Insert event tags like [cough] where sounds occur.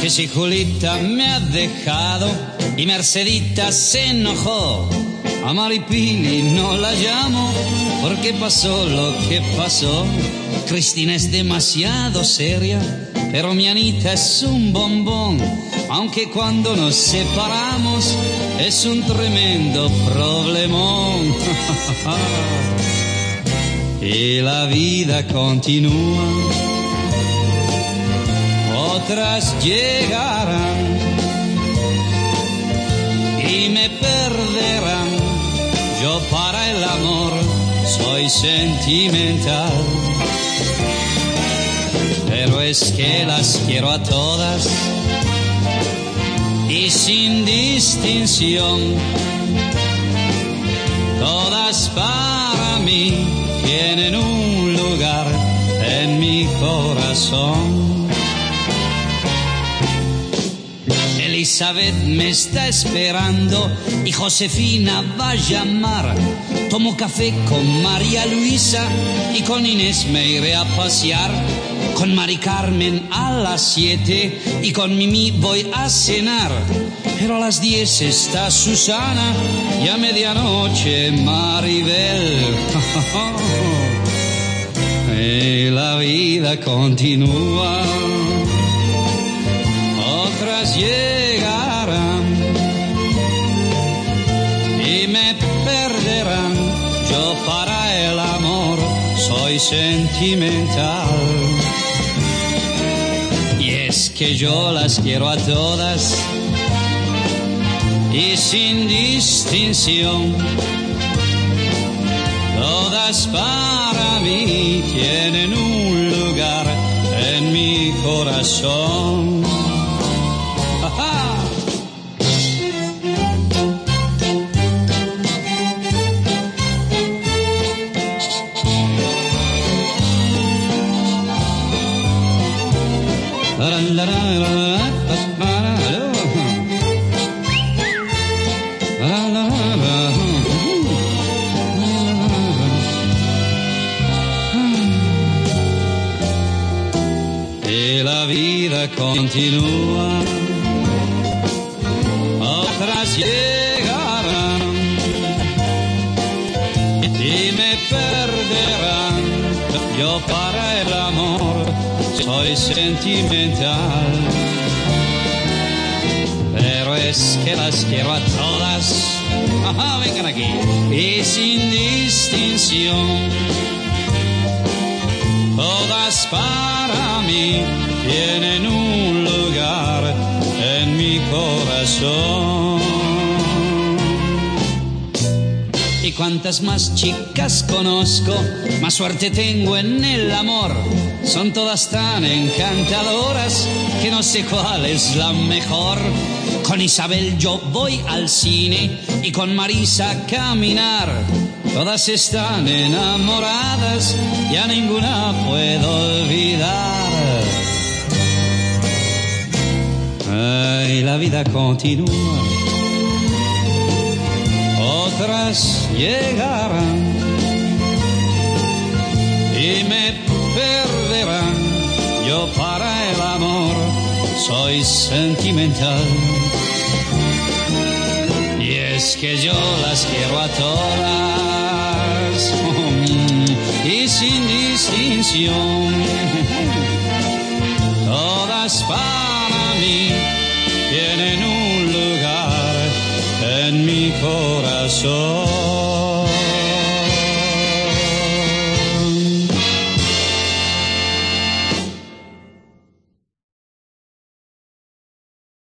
que si Julita me ha dejado y Mercedita se enojó. A Maripili no la llamo porque pasó lo que pasó. Cristina es demasiado seria, pero mi Anita es un bombón. Aunque cuando nos separamos es un tremendo problemón. [laughs] y la vida continúa otras llegarán y me perderán. Yo para el amor soy sentimental, pero es que las quiero a todas y sin distinción. Todas para mí tienen un lugar en mi corazón. Elizabeth me está esperando y Josefina va a llamar. Tomo café con María Luisa y con Inés me iré a pasear. Con Mari Carmen a las siete y con Mimi voy a cenar. Pero a las diez está Susana y a medianoche Maribel. [laughs] la vida continúa. Otras soy sentimental. Y es que yo las quiero a todas y sin distinción. Todas para mí tienen un lugar en mi corazón. Y la vida continúa, otras llegarán y me perderán. Yo para el amor soy sentimental, pero es que las quiero a todas. Ajá, vengan aquí. Y sin distinción, todas para mí tienen un lugar en mi corazón. Y cuantas más chicas conozco, más suerte tengo en el amor. Son todas tan encantadoras que no sé cuál es la mejor. Con Isabel yo voy al cine y con Marisa a caminar. Todas están enamoradas y a ninguna puedo olvidar. Ay, la vida continúa otras llegarán y me perderán. Yo para el amor soy sentimental. Y es que yo las quiero a todas [laughs] y sin distinción. [laughs] Todas para tienen